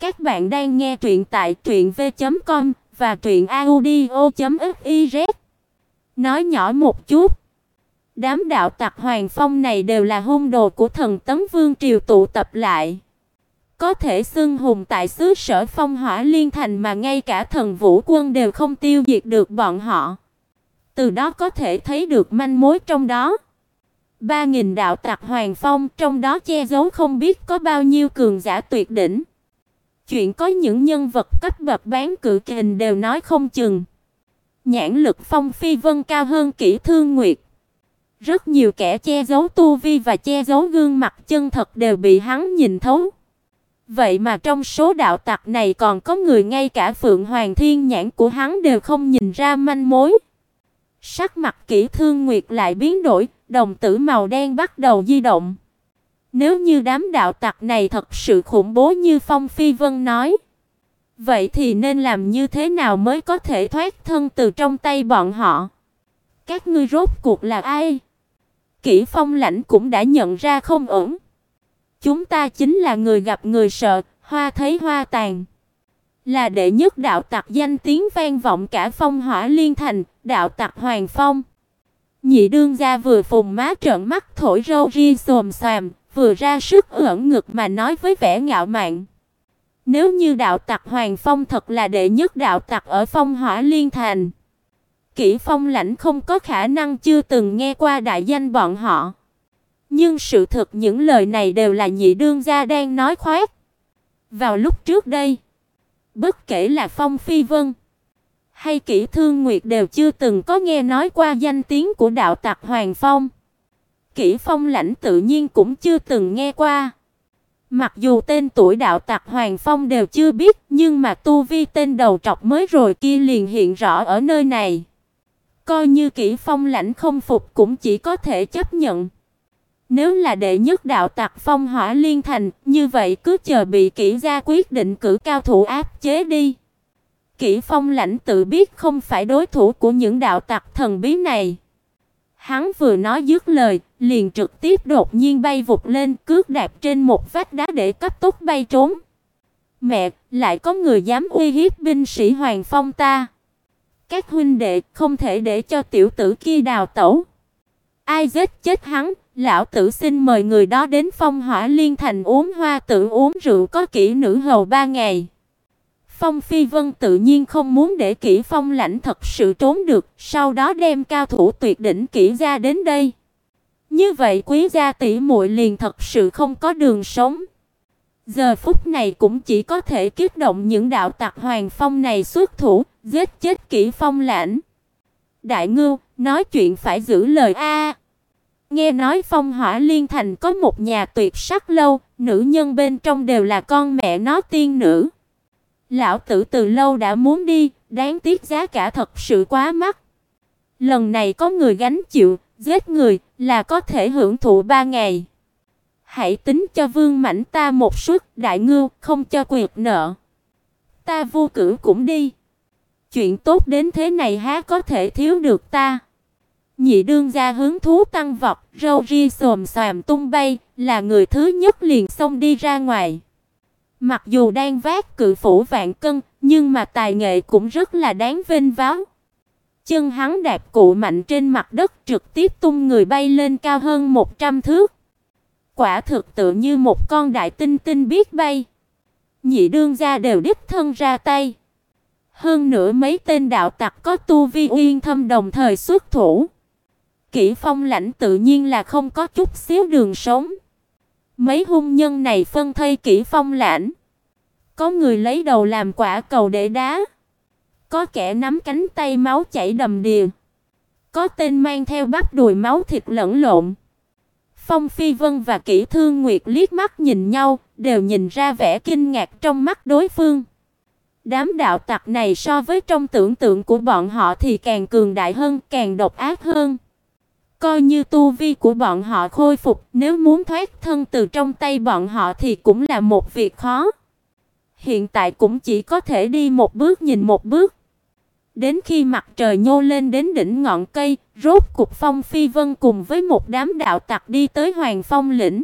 Các bạn đang nghe truyện tại truyệnv.com và truyệnaudio.fiz. Nói nhỏ một chút, đám đạo tặc Hoàng Phong này đều là hung đồ của thần Tấn Vương triều tụ tập lại. Có thể xưng hùng tại xứ sở Phong Hỏa Liên Thành mà ngay cả thần Vũ Quân đều không tiêu diệt được bọn họ. Từ đó có thể thấy được manh mối trong đó. Ba nghìn đạo tặc Hoàng Phong, trong đó che giấu không biết có bao nhiêu cường giả tuyệt đỉnh. Chuyện có những nhân vật cấp bậc bán cự kình đều nói không chừng. Nhãn lực Phong Phi Vân cao hơn Kỷ Thương Nguyệt. Rất nhiều kẻ che giấu tu vi và che giấu gương mặt chân thật đều bị hắn nhìn thấu. Vậy mà trong số đạo tặc này còn có người ngay cả Phượng Hoàng Thiên nhãn của hắn đều không nhìn ra manh mối. Sắc mặt Kỷ Thương Nguyệt lại biến đổi, đồng tử màu đen bắt đầu di động. Nếu như đám đạo tặc này thật sự khủng bố như Phong Phi Vân nói, vậy thì nên làm như thế nào mới có thể thoát thân từ trong tay bọn họ? Các ngươi rốt cuộc là ai? Kỷ Phong Lãnh cũng đã nhận ra không ổn. Chúng ta chính là người gặp người sợ, hoa thấy hoa tàn. Là đệ nhất đạo tặc danh tiếng vang vọng cả Phong Hỏa Liên Thành, đạo tặc Hoàng Phong. Nhị đương gia vừa phùng má trợn mắt thổi râu ria xồm xoàm, vừa ra sức ưỡn ngực mà nói với vẻ ngạo mạn. Nếu như đạo tặc Hoàng Phong thật là đệ nhất đạo tặc ở Phong Hỏa Liên Thành, Kỷ Phong lãnh không có khả năng chưa từng nghe qua đại danh bọn họ. Nhưng sự thật những lời này đều là nhị đương gia đang nói khoác. Vào lúc trước đây, bất kể là Phong Phi Vân hay Kỷ Thương Nguyệt đều chưa từng có nghe nói qua danh tiếng của đạo tặc Hoàng Phong. Kỷ Phong lãnh tự nhiên cũng chưa từng nghe qua. Mặc dù tên tuổi đạo tặc Hoàng Phong đều chưa biết, nhưng mà tu vi tên đầu trọc mới rồi kia liền hiện rõ ở nơi này. Coi như Kỷ Phong lãnh không phục cũng chỉ có thể chấp nhận. Nếu là đệ nhất đạo tặc Phong Hỏa Liên Thành, như vậy cứ chờ bị Kỷ gia quyết định cử cao thủ áp chế đi. Kỷ Phong lãnh tự biết không phải đối thủ của những đạo tặc thần bí này. Hắn vừa nói dứt lời, liền trực tiếp đột nhiên bay vụt lên, cước đạp trên một vách đá để cấp tốc bay trốn. Mẹ, lại có người dám uy hiếp binh sĩ Hoàng Phong ta. Các huynh đệ không thể để cho tiểu tử kia đào tẩu. Ai giết chết hắn, lão tử xin mời người đó đến Phong Hỏa Liên Thành uống hoa tử uống rượu có kỹ nữ hầu ba ngày. Phong Phi Vân tự nhiên không muốn để Kỷ Phong lãnh thật sự trốn được, sau đó đem cao thủ tuyệt đỉnh Kỷ gia đến đây. Như vậy quý gia tỷ muội liền thật sự không có đường sống. Giờ phút này cũng chỉ có thể kích động những đạo tặc Hoàng Phong này xuất thủ, giết chết Kỷ Phong lãnh. Đại Ngưu, nói chuyện phải giữ lời a. Nghe nói Phong Hỏa Liên Thành có một nhà tuyệt sắc lâu, nữ nhân bên trong đều là con mẹ nó tiên nữ. Lão tử từ lâu đã muốn đi, đáng tiếc giá cả thật sự quá mắc. Lần này có người gánh chịu, giết người là có thể hưởng thụ ba ngày. Hãy tính cho Vương Mãnh ta một suất đại ngưu, không cho quyệt nợ. Ta vô cử cũng đi. Chuyện tốt đến thế này há có thể thiếu được ta. Nhị đương gia hướng thú tăng vọt, râu ria xồm xoàm tung bay, là người thứ nhất liền xông đi ra ngoài. Mặc dù đang vác cự phủ vạn cân, nhưng mà tài nghệ cũng rất là đáng vinh váo. Chân hắn đạp cụ mạnh trên mặt đất trực tiếp tung người bay lên cao hơn 100 thước. Quả thực tự như một con đại tinh tinh biết bay. Nhị đương gia đều đích thân ra tay. Hơn nữa mấy tên đạo tặc có tu vi uyên thâm đồng thời xuất thủ. Kỷ Phong lãnh tự nhiên là không có chút xíu đường sống. Mấy hung nhân này phân thây kỷ phong lãnh. Có người lấy đầu làm quả cầu để đá. Có kẻ nắm cánh tay máu chảy đầm đìa. Có tên mang theo bắp đùi máu thịt lẫn lộn. Phong Phi Vân và Kỷ Thương Nguyệt liếc mắt nhìn nhau, đều nhìn ra vẻ kinh ngạc trong mắt đối phương. Đám đạo tặc này so với trong tưởng tượng của bọn họ thì càng cường đại hơn, càng độc ác hơn. Coi như tu vi của bọn họ khôi phục, nếu muốn thoát thân từ trong tay bọn họ thì cũng là một việc khó. Hiện tại cũng chỉ có thể đi một bước nhìn một bước. Đến khi mặt trời nhô lên đến đỉnh ngọn cây, rốt cục Phong Phi Vân cùng với một đám đạo tặc đi tới Hoàng Phong lĩnh.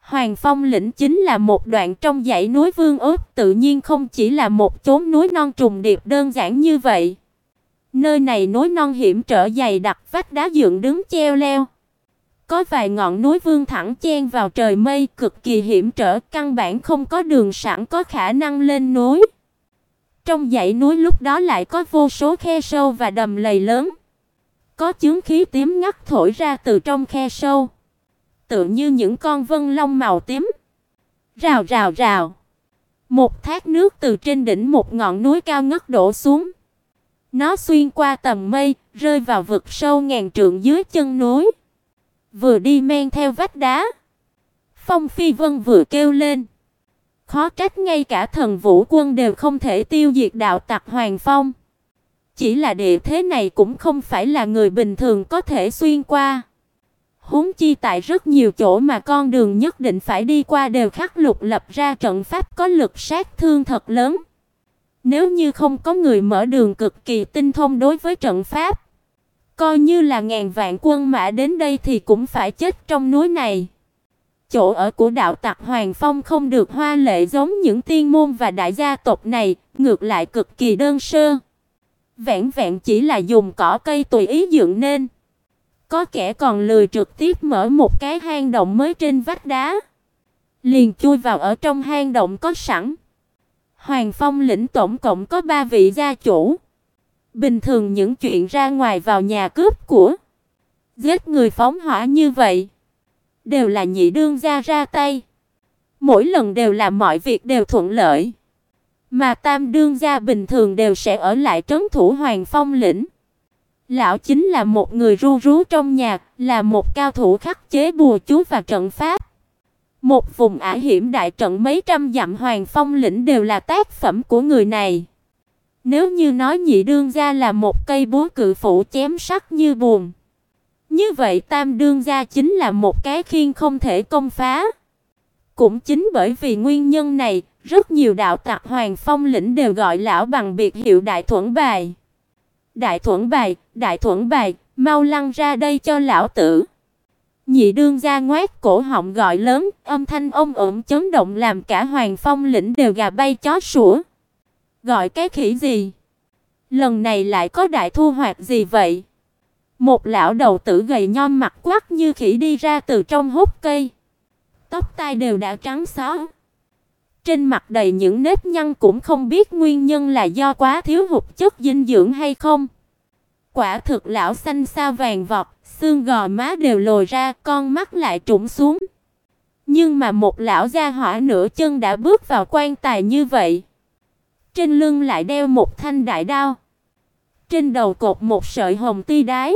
Hoàng Phong lĩnh chính là một đoạn trong dãy núi Vương Ước, tự nhiên không chỉ là một chốn núi non trùng điệp đơn giản như vậy. Nơi này núi non hiểm trở dày đặc, vách đá dựng đứng treo leo. Có vài ngọn núi vương thẳng chen vào trời mây, cực kỳ hiểm trở, căn bản không có đường sẵn có khả năng lên núi. Trong dãy núi lúc đó lại có vô số khe sâu và đầm lầy lớn. Có chướng khí tím ngắt thổi ra từ trong khe sâu, tựa như những con vân long màu tím. Rào rào rào. Một thác nước từ trên đỉnh một ngọn núi cao ngất đổ xuống. Nó xuyên qua tầng mây, rơi vào vực sâu ngàn trượng dưới chân núi. Vừa đi men theo vách đá. Phong Phi Vân vừa kêu lên. Khó trách ngay cả thần vũ quân đều không thể tiêu diệt đạo tặc Hoàng Phong. Chỉ là địa thế này cũng không phải là người bình thường có thể xuyên qua. Huống chi tại rất nhiều chỗ mà con đường nhất định phải đi qua đều khắc lục lập ra trận pháp có lực sát thương thật lớn. Nếu như không có người mở đường cực kỳ tinh thông đối với trận pháp, coi như là ngàn vạn quân mã đến đây thì cũng phải chết trong núi này. Chỗ ở của đạo tặc Hoàng Phong không được hoa lệ giống những tiên môn và đại gia tộc này, ngược lại cực kỳ đơn sơ. Vẹn vẹn chỉ là dùng cỏ cây tùy ý dựng nên. Có kẻ còn lười trực tiếp mở một cái hang động mới trên vách đá, liền chui vào ở trong hang động có sẵn. Hoàng Phong lĩnh tổng cộng có 3 vị gia chủ. Bình thường những chuyện ra ngoài vào nhà cướp của, giết người phóng hỏa như vậy, đều là nhị đương gia ra tay. Mỗi lần đều là mọi việc đều thuận lợi. Mà tam đương gia bình thường đều sẽ ở lại trấn thủ Hoàng Phong lĩnh. Lão chính là một người ru rú trong nhà, là một cao thủ khắc chế bùa chú và trận pháp. Một vùng ả hiểm đại trận mấy trăm dặm Hoàng Phong lĩnh đều là tác phẩm của người này. Nếu như nói nhị đương gia là một cây búa cự phủ chém sắc như buồn, như vậy tam đương gia chính là một cái khiên không thể công phá. Cũng chính bởi vì nguyên nhân này, rất nhiều đạo tặc Hoàng Phong lĩnh đều gọi lão bằng biệt hiệu Đại Thuẫn Bài. Đại Thuẫn Bài, Đại Thuẫn Bài, mau lăn ra đây cho lão tử. Nhị đương gia ngoác cổ họng gọi lớn, âm thanh ông ổn chấn động làm cả Hoàng Phong lĩnh đều gà bay chó sủa. Gọi cái khỉ gì? Lần này lại có đại thu hoạch gì vậy? Một lão đầu tử gầy nhom mặt quắc như khỉ đi ra từ trong hốc cây. Tóc tai đều đã trắng xóa. Trên mặt đầy những nếp nhăn cũng không biết nguyên nhân là do quá thiếu hụt chất dinh dưỡng hay không. Quả thực lão xanh sao vàng vọt, xương gò má đều lồi ra, con mắt lại trũng xuống. Nhưng mà một lão gia hỏa nửa chân đã bước vào quan tài như vậy. Trên lưng lại đeo một thanh đại đao. Trên đầu cột một sợi hồng ti đái.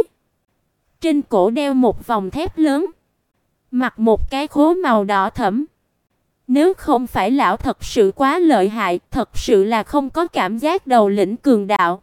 Trên cổ đeo một vòng thép lớn. Mặc một cái khố màu đỏ thẫm. Nếu không phải lão thật sự quá lợi hại, thật sự là không có cảm giác đầu lĩnh cường đạo.